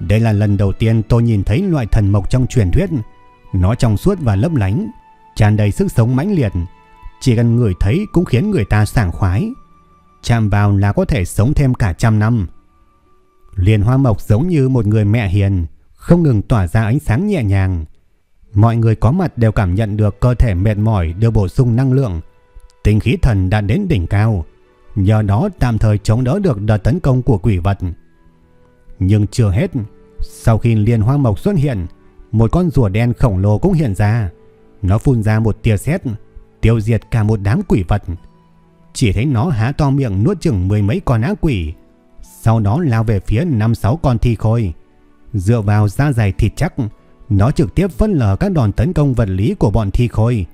S1: Đây là lần đầu tiên tôi nhìn thấy loại thần mộc trong truyền thuyết. Nó trong suốt và lấp lánh, tràn đầy sức sống mãnh liệt. Chỉ cần người thấy cũng khiến người ta sảng khoái. Chạm vào là có thể sống thêm cả trăm năm. Liên hoa mộc giống như một người mẹ hiền, không ngừng tỏa ra ánh sáng nhẹ nhàng. Mọi người có mặt đều cảm nhận được cơ thể mệt mỏi được bổ sung năng lượng. Tinh khí thần đã đến đỉnh cao, nhờ đó tạm thời chống đỡ được đợt tấn công của quỷ vật. Nhưng chưa hết, sau khi liên hoa mộc xuất hiện, một con rùa đen khổng lồ cũng hiện ra. Nó phun ra một tia sét, tiêu diệt cả một đám quỷ vật. Chỉ thấy nó há to miệng nuốt chừng mười mấy con ác quỷ, sau đó lao về phía năm sáu con thi khôi. Dựa vào da dày thịt chắc, nó trực tiếp phân lờ các đòn tấn công vật lý của bọn thi khôi,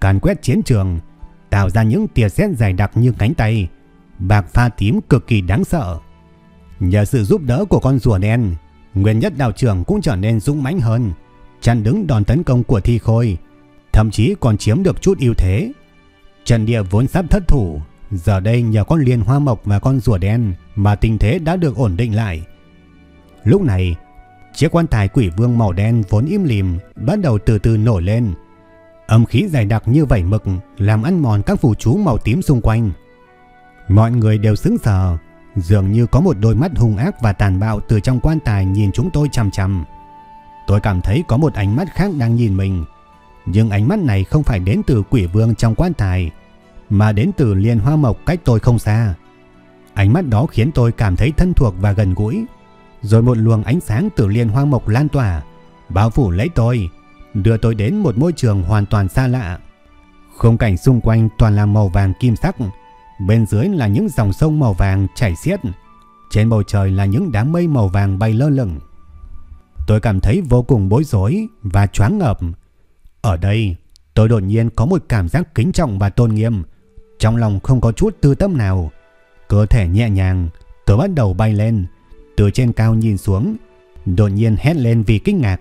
S1: càn quét chiến trường, tạo ra những tia sét dài đặc như cánh tay, bạc pha tím cực kỳ đáng sợ. Nhờ sự giúp đỡ của con rùa đen, Nguyên nhất đạo trưởng cũng trở nên dũng mãnh hơn, chặn đứng đòn tấn công của thi khôi, thậm chí còn chiếm được chút ưu thế. trần địa vốn sắp thất thủ, giờ đây nhờ con liên hoa mộc và con rùa đen mà tình thế đã được ổn định lại. Lúc này, chiếc quan tài quỷ vương màu đen vốn im lìm bắt đầu từ từ nổi lên. Âm khí dày đặc như vảy mực làm ăn mòn các phù chú màu tím xung quanh. Mọi người đều sững sờ, dường như có một đôi mắt hung ác và tàn bạo từ trong quan tài nhìn chúng tôi chằm chằm. Tôi cảm thấy có một ánh mắt khác đang nhìn mình, nhưng ánh mắt này không phải đến từ quỷ vương trong quan tài, mà đến từ liên hoa mộc cách tôi không xa. Ánh mắt đó khiến tôi cảm thấy thân thuộc và gần gũi, rồi một luồng ánh sáng từ liên hoa mộc lan tỏa, bao phủ lấy tôi, đưa tôi đến một môi trường hoàn toàn xa lạ. Khung cảnh xung quanh toàn là màu vàng kim sắc, bên dưới là những dòng sông màu vàng chảy xiết, trên bầu trời là những đám mây màu vàng bay lơ lửng. Tôi cảm thấy vô cùng bối rối và choáng ngợp. Ở đây, tôi đột nhiên có một cảm giác kính trọng và tôn nghiêm, trong lòng không có chút tư tâm nào. Cơ thể nhẹ nhàng, Tôi bắt đầu bay lên, từ trên cao nhìn xuống, đột nhiên hét lên vì kinh ngạc.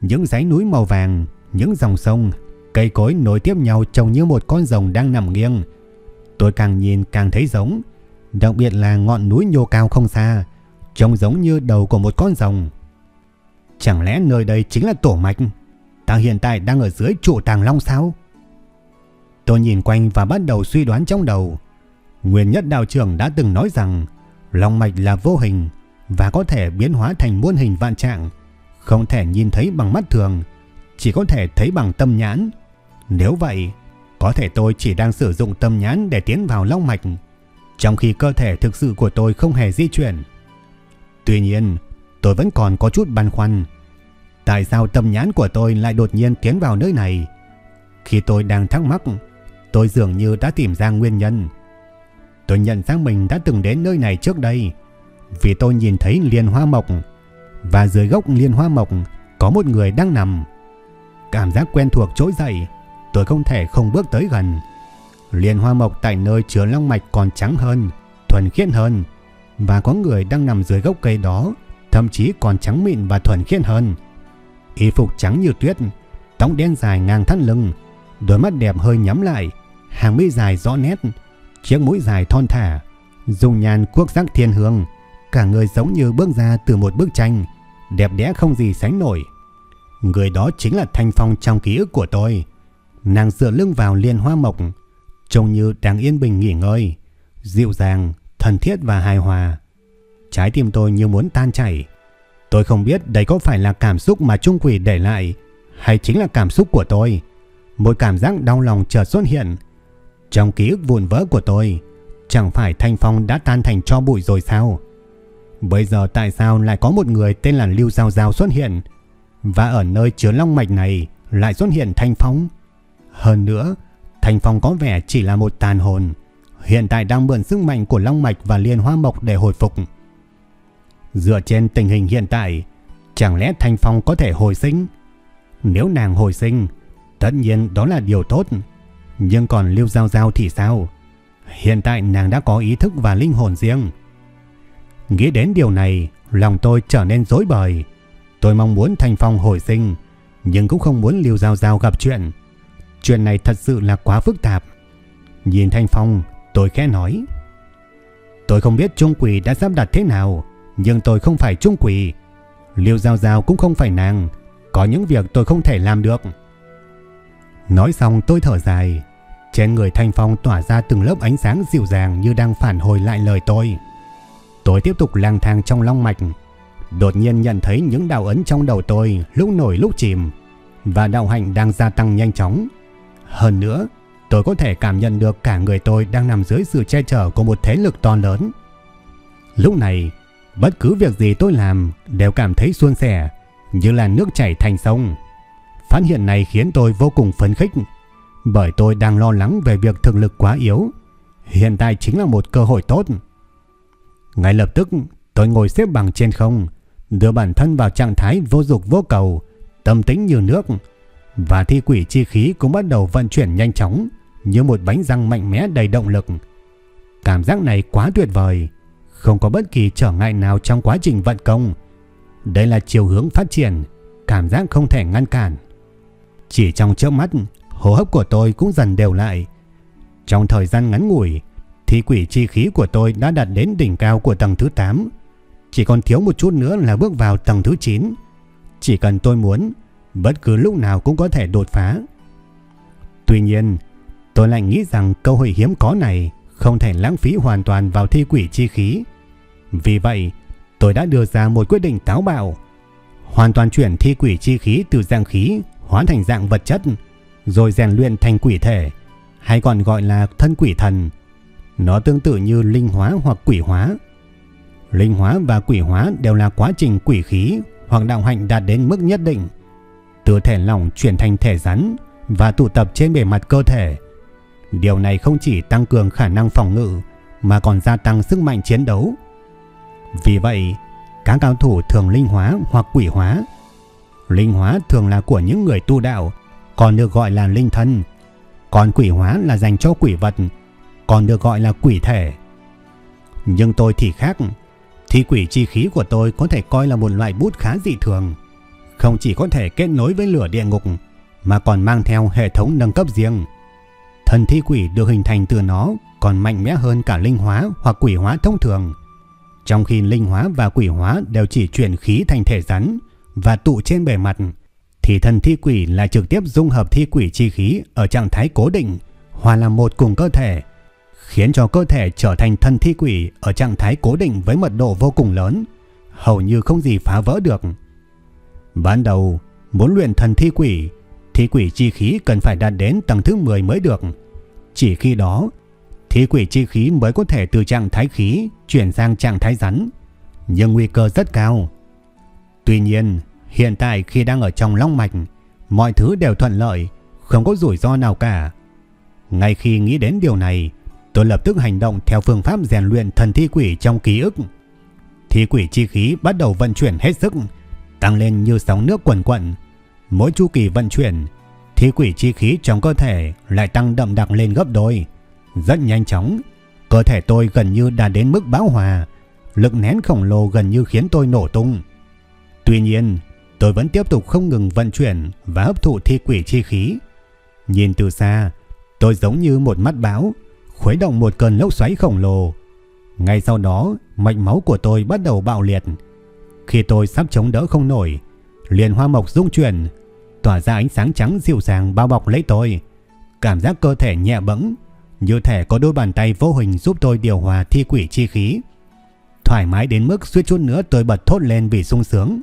S1: Những dãy núi màu vàng, những dòng sông, cây cối nối tiếp nhau trông như một con rồng đang nằm nghiêng. Tôi càng nhìn càng thấy giống, đặc biệt là ngọn núi nhô cao không xa, trông giống như đầu của một con rồng. Chẳng lẽ nơi đây chính là tổ mạch? Ta hiện tại đang ở dưới trụ tàng long sao? Tôi nhìn quanh và bắt đầu suy đoán trong đầu. Nguyên nhất đạo trưởng đã từng nói rằng long mạch là vô hình và có thể biến hóa thành muôn hình vạn trạng, không thể nhìn thấy bằng mắt thường, chỉ có thể thấy bằng tâm nhãn. Nếu vậy, có thể tôi chỉ đang sử dụng tâm nhãn để tiến vào long mạch, trong khi cơ thể thực sự của tôi không hề di chuyển. Tuy nhiên, tôi vẫn còn có chút băn khoăn. Tại sao tâm nhãn của tôi lại đột nhiên tiến vào nơi này? Khi tôi đang thắc mắc, tôi dường như đã tìm ra nguyên nhân. Tôi nhận ra mình đã từng đến nơi này trước đây, vì tôi nhìn thấy liên hoa mộc, và dưới gốc liên hoa mộc có một người đang nằm. Cảm giác quen thuộc trỗi dậy, tôi không thể không bước tới gần. Liên hoa mộc tại nơi chứa long mạch còn trắng hơn, thuần khiết hơn, và có người đang nằm dưới gốc cây đó, thậm chí còn trắng mịn và thuần khiết hơn. Y phục trắng như tuyết, tóc đen dài ngang thắt lưng, đôi mắt đẹp hơi nhắm lại, hàng mi dài rõ nét, chiếc mũi dài thon thả, dùng nhàn quốc sắc thiên hương, cả người giống như bước ra từ một bức tranh, đẹp đẽ không gì sánh nổi. Người đó chính là Thanh Phong trong ký ức của tôi. Nàng dựa lưng vào liên hoa mộc, trông như đang yên bình nghỉ ngơi, dịu dàng, thân thiết và hài hòa. Trái tim tôi như muốn tan chảy. Tôi không biết đây có phải là cảm xúc mà Trung Quỷ để lại hay chính là cảm xúc của tôi. Một cảm giác đau lòng chợt xuất hiện. Trong ký ức vụn vỡ của tôi, chẳng phải Thanh Phong đã tan thành cho bụi rồi sao? Bây giờ tại sao lại có một người tên là Lưu Giao Giao xuất hiện? Và ở nơi chứa long mạch này lại xuất hiện Thanh Phong? Hơn nữa, Thanh Phong có vẻ chỉ là một tàn hồn, hiện tại đang mượn sức mạnh của long mạch và liên hoa mộc để hồi phục. Dựa trên tình hình hiện tại, chẳng lẽ Thanh Phong có thể hồi sinh? Nếu nàng hồi sinh, tất nhiên đó là điều tốt. Nhưng còn Lưu Giao Giao thì sao? Hiện tại nàng đã có ý thức và linh hồn riêng. Nghĩ đến điều này, lòng tôi trở nên dối bời. Tôi mong muốn Thanh Phong hồi sinh, nhưng cũng không muốn Lưu Giao Giao gặp chuyện. Chuyện này thật sự là quá phức tạp. Nhìn Thanh Phong, tôi khẽ nói. Tôi không biết Trung Quỷ đã sắp đặt thế nào, nhưng tôi không phải Trung Quỷ. Liêu Giao Giao cũng không phải nàng, có những việc tôi không thể làm được. Nói xong tôi thở dài, trên người Thanh Phong tỏa ra từng lớp ánh sáng dịu dàng như đang phản hồi lại lời tôi. Tôi tiếp tục lang thang trong long mạch, đột nhiên nhận thấy những đạo ấn trong đầu tôi lúc nổi lúc chìm, và đạo hạnh đang gia tăng nhanh chóng. Hơn nữa, tôi có thể cảm nhận được cả người tôi đang nằm dưới sự che chở của một thế lực to lớn. Lúc này, bất cứ việc gì tôi làm đều cảm thấy suôn sẻ, như là nước chảy thành sông. Phát hiện này khiến tôi vô cùng phấn khích, bởi tôi đang lo lắng về việc thực lực quá yếu. Hiện tại chính là một cơ hội tốt. Ngay lập tức, tôi ngồi xếp bằng trên không, đưa bản thân vào trạng thái vô dục vô cầu, tâm tính như nước, và thi quỷ chi khí cũng bắt đầu vận chuyển nhanh chóng, như một bánh răng mạnh mẽ đầy động lực. Cảm giác này quá tuyệt vời, không có bất kỳ trở ngại nào trong quá trình vận công. Đây là chiều hướng phát triển, cảm giác không thể ngăn cản. Chỉ trong chớp mắt, hô hấp của tôi cũng dần đều lại. Trong thời gian ngắn ngủi, thì quỷ chi khí của tôi đã đạt đến đỉnh cao của tầng thứ 8. Chỉ còn thiếu một chút nữa là bước vào tầng thứ 9. Chỉ cần tôi muốn, bất cứ lúc nào cũng có thể đột phá. Tuy nhiên, tôi lại nghĩ rằng cơ hội hiếm có này không thể lãng phí hoàn toàn vào thi quỷ chi khí. Vì vậy, tôi đã đưa ra một quyết định táo bạo, hoàn toàn chuyển thi quỷ chi khí từ dạng khí hóa thành dạng vật chất, rồi rèn luyện thành quỷ thể, hay còn gọi là thân quỷ thần. Nó tương tự như linh hóa hoặc quỷ hóa. Linh hóa và quỷ hóa đều là quá trình quỷ khí hoặc đạo hạnh đạt đến mức nhất định, từ thể lỏng chuyển thành thể rắn và tụ tập trên bề mặt cơ thể. Điều này không chỉ tăng cường khả năng phòng ngự mà còn gia tăng sức mạnh chiến đấu. Vì vậy, các cao thủ thường linh hóa hoặc quỷ hóa. Linh hóa thường là của những người tu đạo, còn được gọi là linh thân. Còn quỷ hóa là dành cho quỷ vật, còn được gọi là quỷ thể. Nhưng tôi thì khác. Thi quỷ chi khí của tôi có thể coi là một loại bút khá dị thường. Không chỉ có thể kết nối với lửa địa ngục, mà còn mang theo hệ thống nâng cấp riêng. Thần thi quỷ được hình thành từ nó còn mạnh mẽ hơn cả linh hóa hoặc quỷ hóa thông thường. Trong khi linh hóa và quỷ hóa đều chỉ chuyển khí thành thể rắn và tụ trên bề mặt, thì thần thi quỷ là trực tiếp dung hợp thi quỷ chi khí ở trạng thái cố định, hòa làm một cùng cơ thể, khiến cho cơ thể trở thành thần thi quỷ ở trạng thái cố định với mật độ vô cùng lớn, hầu như không gì phá vỡ được. Ban đầu, muốn luyện thần thi quỷ, thi quỷ chi khí cần phải đạt đến tầng thứ 10 mới được. Chỉ khi đó, thi quỷ chi khí mới có thể từ trạng thái khí chuyển sang trạng thái rắn, nhưng nguy cơ rất cao. Tuy nhiên, hiện tại khi đang ở trong long mạch, mọi thứ đều thuận lợi, không có rủi ro nào cả. Ngay khi nghĩ đến điều này, tôi lập tức hành động theo phương pháp rèn luyện thần thi quỷ trong ký ức. Thi quỷ chi khí bắt đầu vận chuyển hết sức, tăng lên như sóng nước quần quận. Mỗi chu kỳ vận chuyển, thi quỷ chi khí trong cơ thể lại tăng đậm đặc lên gấp đôi. Rất nhanh chóng, cơ thể tôi gần như đã đến mức bão hòa, lực nén khổng lồ gần như khiến tôi nổ tung. Tuy nhiên, tôi vẫn tiếp tục không ngừng vận chuyển và hấp thụ thi quỷ chi khí. Nhìn từ xa, tôi giống như một mắt bão, khuấy động một cơn lốc xoáy khổng lồ. Ngay sau đó, mạch máu của tôi bắt đầu bạo liệt. Khi tôi sắp chống đỡ không nổi, liền hoa mộc rung chuyển, tỏa ra ánh sáng trắng dịu dàng bao bọc lấy tôi. Cảm giác cơ thể nhẹ bẫng, như thể có đôi bàn tay vô hình giúp tôi điều hòa thi quỷ chi khí. Thoải mái đến mức suýt chút nữa tôi bật thốt lên vì sung sướng.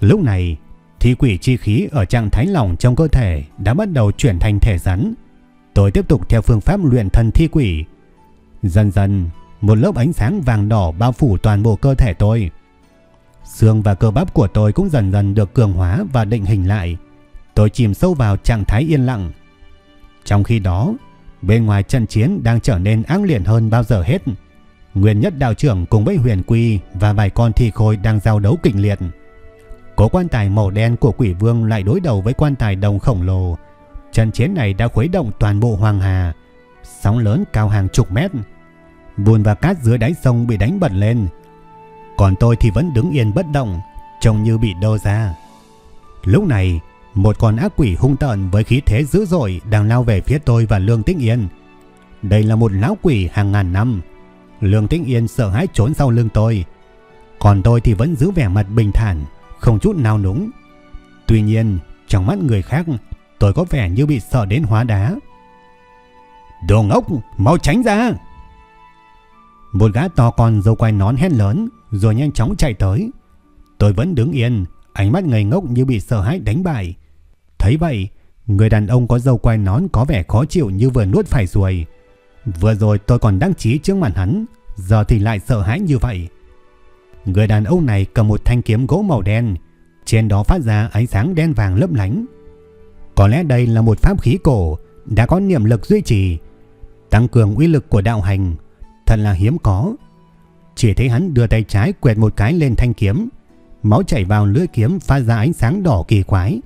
S1: Lúc này, thi quỷ chi khí ở trạng thái lỏng trong cơ thể đã bắt đầu chuyển thành thể rắn. Tôi tiếp tục theo phương pháp luyện thần thi quỷ. Dần dần, một lớp ánh sáng vàng đỏ bao phủ toàn bộ cơ thể tôi. Xương và cơ bắp của tôi cũng dần dần được cường hóa và định hình lại. Tôi chìm sâu vào trạng thái yên lặng. Trong khi đó, bên ngoài trận chiến đang trở nên ác liệt hơn bao giờ hết. Nguyên nhất đạo trưởng cùng với huyền quy và vài con thi khôi đang giao đấu kịch liệt. Cố quan tài màu đen của quỷ vương lại đối đầu với quan tài đồng khổng lồ. Trận chiến này đã khuấy động toàn bộ hoàng hà. Sóng lớn cao hàng chục mét. Bùn và cát dưới đáy sông bị đánh bật lên. Còn tôi thì vẫn đứng yên bất động, trông như bị đô ra. Lúc này, một con ác quỷ hung tợn với khí thế dữ dội đang lao về phía tôi và Lương Tĩnh Yên. Đây là một lão quỷ hàng ngàn năm. Lương Tĩnh Yên sợ hãi trốn sau lưng tôi. Còn tôi thì vẫn giữ vẻ mặt bình thản, không chút nào núng. Tuy nhiên, trong mắt người khác, tôi có vẻ như bị sợ đến hóa đá. Đồ ngốc, mau tránh ra! Một gã to con dâu quay nón hét lớn, rồi nhanh chóng chạy tới. Tôi vẫn đứng yên, ánh mắt ngây ngốc như bị sợ hãi đánh bại. Thấy vậy, người đàn ông có dâu quay nón có vẻ khó chịu như vừa nuốt phải ruồi. Vừa rồi tôi còn đăng trí trước mặt hắn, giờ thì lại sợ hãi như vậy. Người đàn ông này cầm một thanh kiếm gỗ màu đen, trên đó phát ra ánh sáng đen vàng lấp lánh. Có lẽ đây là một pháp khí cổ đã có niệm lực duy trì, tăng cường uy lực của đạo hành, thật là hiếm có. Chỉ thấy hắn đưa tay trái quẹt một cái lên thanh kiếm, máu chảy vào lưỡi kiếm phát ra ánh sáng đỏ kỳ quái,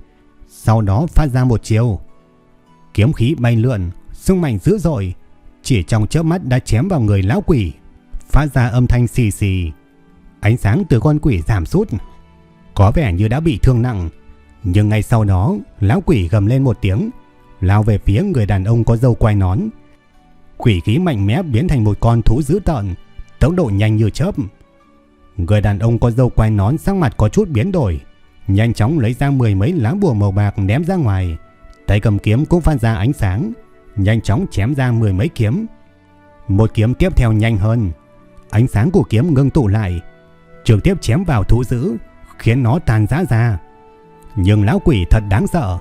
S1: sau đó phát ra một chiều. Kiếm khí bay lượn, sung mạnh dữ dội, chỉ trong chớp mắt đã chém vào người lão quỷ, phát ra âm thanh xì xì. Ánh sáng từ con quỷ giảm sút, có vẻ như đã bị thương nặng, nhưng ngay sau đó, lão quỷ gầm lên một tiếng, lao về phía người đàn ông có dâu quai nón. Quỷ khí mạnh mẽ biến thành một con thú dữ tợn, tốc độ nhanh như chớp. Người đàn ông có dâu quai nón sắc mặt có chút biến đổi, nhanh chóng lấy ra mười mấy lá bùa màu bạc ném ra ngoài. Tay cầm kiếm cũng phát ra ánh sáng, nhanh chóng chém ra mười mấy kiếm. Một kiếm tiếp theo nhanh hơn, ánh sáng của kiếm ngưng tụ lại, trực tiếp chém vào thú dữ, khiến nó tan rã ra. Nhưng lão quỷ thật đáng sợ,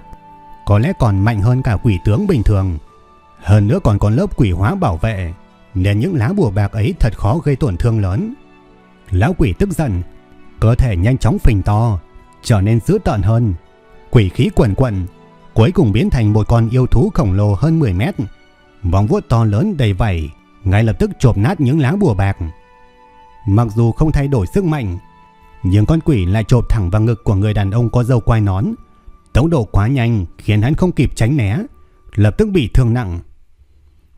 S1: có lẽ còn mạnh hơn cả quỷ tướng bình thường. Hơn nữa còn có lớp quỷ hóa bảo vệ, nên những lá bùa bạc ấy thật khó gây tổn thương lớn. Lão quỷ tức giận, cơ thể nhanh chóng phình to, trở nên dữ tợn hơn. Quỷ khí quẩn quẩn cuối cùng biến thành một con yêu thú khổng lồ hơn 10 mét. Vòng vuốt to lớn đầy vảy, ngay lập tức chộp nát những lá bùa bạc. Mặc dù không thay đổi sức mạnh, nhưng con quỷ lại chộp thẳng vào ngực của người đàn ông có dâu quai nón. Tốc độ quá nhanh khiến hắn không kịp tránh né, lập tức bị thương nặng.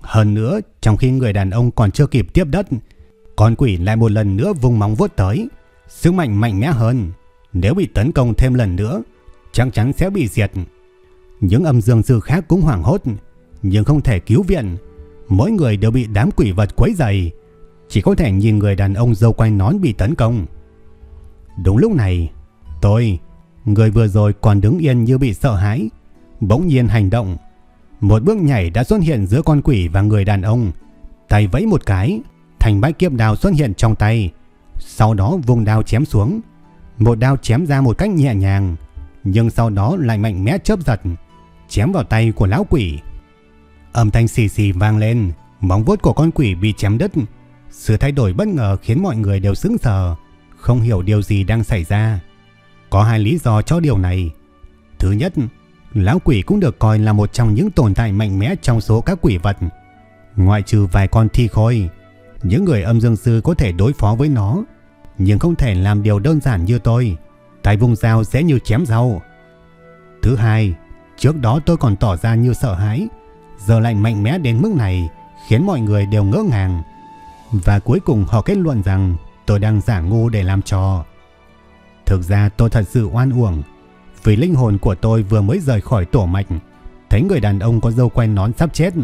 S1: Hơn nữa, trong khi người đàn ông còn chưa kịp tiếp đất, Con quỷ lại một lần nữa vùng móng vuốt tới, sức mạnh mạnh mẽ hơn. Nếu bị tấn công thêm lần nữa, chắc chắn sẽ bị diệt. Những âm dương sư khác cũng hoảng hốt, nhưng không thể cứu viện. Mỗi người đều bị đám quỷ vật quấy dày, chỉ có thể nhìn người đàn ông dâu quay nón bị tấn công. Đúng lúc này, tôi, người vừa rồi còn đứng yên như bị sợ hãi, bỗng nhiên hành động. Một bước nhảy đã xuất hiện giữa con quỷ và người đàn ông. Tay vẫy một cái, thành bách kiếp đào xuất hiện trong tay. Sau đó vùng đao chém xuống. Một đao chém ra một cách nhẹ nhàng, nhưng sau đó lại mạnh mẽ chớp giật, chém vào tay của lão quỷ. Âm thanh xì xì vang lên, móng vuốt của con quỷ bị chém đứt. Sự thay đổi bất ngờ khiến mọi người đều sững sờ, không hiểu điều gì đang xảy ra. Có hai lý do cho điều này. Thứ nhất, lão quỷ cũng được coi là một trong những tồn tại mạnh mẽ trong số các quỷ vật. Ngoại trừ vài con thi khôi, những người âm dương sư có thể đối phó với nó, nhưng không thể làm điều đơn giản như tôi. Tay vùng dao sẽ như chém rau. Thứ hai, trước đó tôi còn tỏ ra như sợ hãi, giờ lại mạnh mẽ đến mức này khiến mọi người đều ngỡ ngàng. Và cuối cùng họ kết luận rằng tôi đang giả ngu để làm trò. Thực ra tôi thật sự oan uổng, vì linh hồn của tôi vừa mới rời khỏi tổ mạch, thấy người đàn ông có dâu quay nón sắp chết,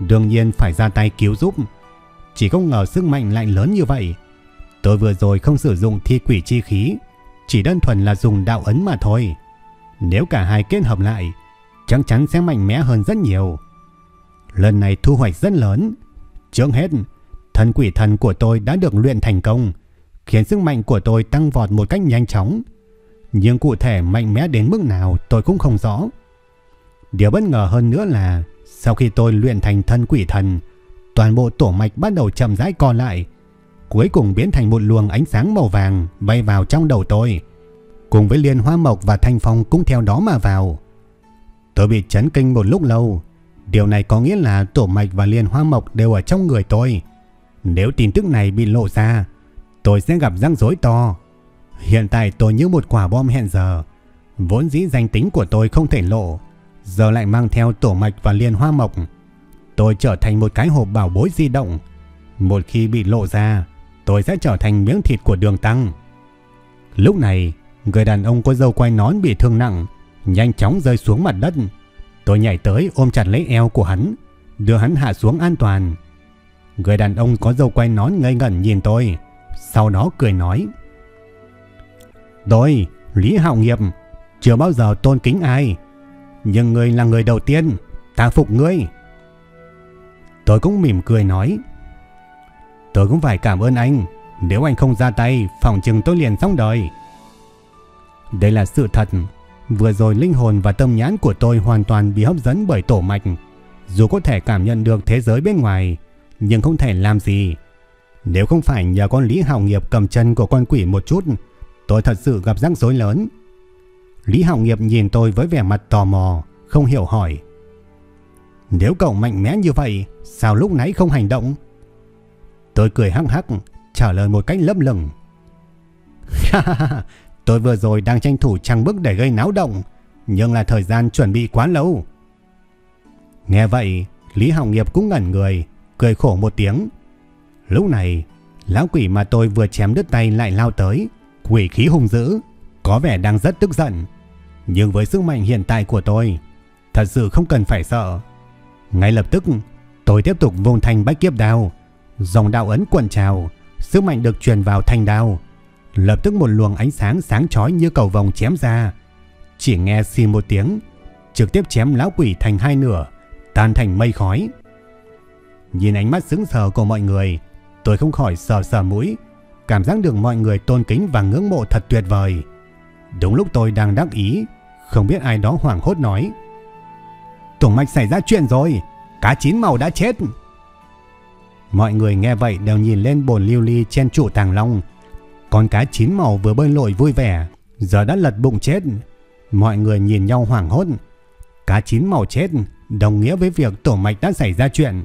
S1: đương nhiên phải ra tay cứu giúp. Chỉ không ngờ sức mạnh lại lớn như vậy. Tôi vừa rồi không sử dụng thi quỷ chi khí, chỉ đơn thuần là dùng đạo ấn mà thôi. Nếu cả hai kết hợp lại, chắc chắn sẽ mạnh mẽ hơn rất nhiều. Lần này thu hoạch rất lớn. Trước hết, thần quỷ thần của tôi đã được luyện thành công, khiến sức mạnh của tôi tăng vọt một cách nhanh chóng. Nhưng cụ thể mạnh mẽ đến mức nào tôi cũng không rõ. Điều bất ngờ hơn nữa là sau khi tôi luyện thành thân quỷ thần, toàn bộ tổ mạch bắt đầu chậm rãi co lại, cuối cùng biến thành một luồng ánh sáng màu vàng bay vào trong đầu tôi. Cùng với liên hoa mộc và thanh phong cũng theo đó mà vào. Tôi bị chấn kinh một lúc lâu. Điều này có nghĩa là tổ mạch và liên hoa mộc đều ở trong người tôi. Nếu tin tức này bị lộ ra, tôi sẽ gặp rắc rối to. Hiện tại tôi như một quả bom hẹn giờ. Vốn dĩ danh tính của tôi không thể lộ, giờ lại mang theo tổ mạch và liên hoa mộc. Tôi trở thành một cái hộp bảo bối di động. Một khi bị lộ ra, tôi sẽ trở thành miếng thịt của đường tăng. Lúc này, người đàn ông có dâu quay nón bị thương nặng, nhanh chóng rơi xuống mặt đất. Tôi nhảy tới ôm chặt lấy eo của hắn, đưa hắn hạ xuống an toàn. Người đàn ông có dâu quay nón ngây ngẩn nhìn tôi, sau đó cười nói. Tôi, Lý Hạo Nghiệp, chưa bao giờ tôn kính ai, nhưng ngươi là người đầu tiên, ta phục ngươi. Tôi cũng mỉm cười nói. Tôi cũng phải cảm ơn anh, nếu anh không ra tay, phòng chừng tôi liền xong đời. Đây là sự thật, vừa rồi linh hồn và tâm nhãn của tôi hoàn toàn bị hấp dẫn bởi tổ mạch. Dù có thể cảm nhận được thế giới bên ngoài, nhưng không thể làm gì. Nếu không phải nhờ con Lý Hạo Nghiệp cầm chân của con quỷ một chút, tôi thật sự gặp rắc rối lớn. Lý Hạo Nghiệp nhìn tôi với vẻ mặt tò mò, không hiểu hỏi. Nếu cậu mạnh mẽ như vậy, sao lúc nãy không hành động? Tôi cười hăng hắc, trả lời một cách lấp lửng. tôi vừa rồi đang tranh thủ trăng bức để gây náo động, nhưng là thời gian chuẩn bị quá lâu. Nghe vậy, Lý Hạo Nghiệp cũng ngẩn người, cười khổ một tiếng. Lúc này, lão quỷ mà tôi vừa chém đứt tay lại lao tới, quỷ khí hung dữ, có vẻ đang rất tức giận. Nhưng với sức mạnh hiện tại của tôi, thật sự không cần phải sợ. Ngay lập tức, tôi tiếp tục vùng thành bách kiếp đao, dòng đạo ấn cuộn trào, sức mạnh được truyền vào thanh đao. Lập tức một luồng ánh sáng sáng chói như cầu vòng chém ra. Chỉ nghe xì một tiếng, trực tiếp chém lão quỷ thành hai nửa, tan thành mây khói. Nhìn ánh mắt sững sờ của mọi người, tôi không khỏi sờ sờ mũi, cảm giác được mọi người tôn kính và ngưỡng mộ thật tuyệt vời. Đúng lúc tôi đang đắc ý, không biết ai đó hoảng hốt nói. Tổng mạch xảy ra chuyện rồi, cá chín màu đã chết. Mọi người nghe vậy đều nhìn lên bồn lưu ly trên trụ tàng long. Con cá chín màu vừa bơi lội vui vẻ, giờ đã lật bụng chết. Mọi người nhìn nhau hoảng hốt. Cá chín màu chết đồng nghĩa với việc tổ mạch đã xảy ra chuyện.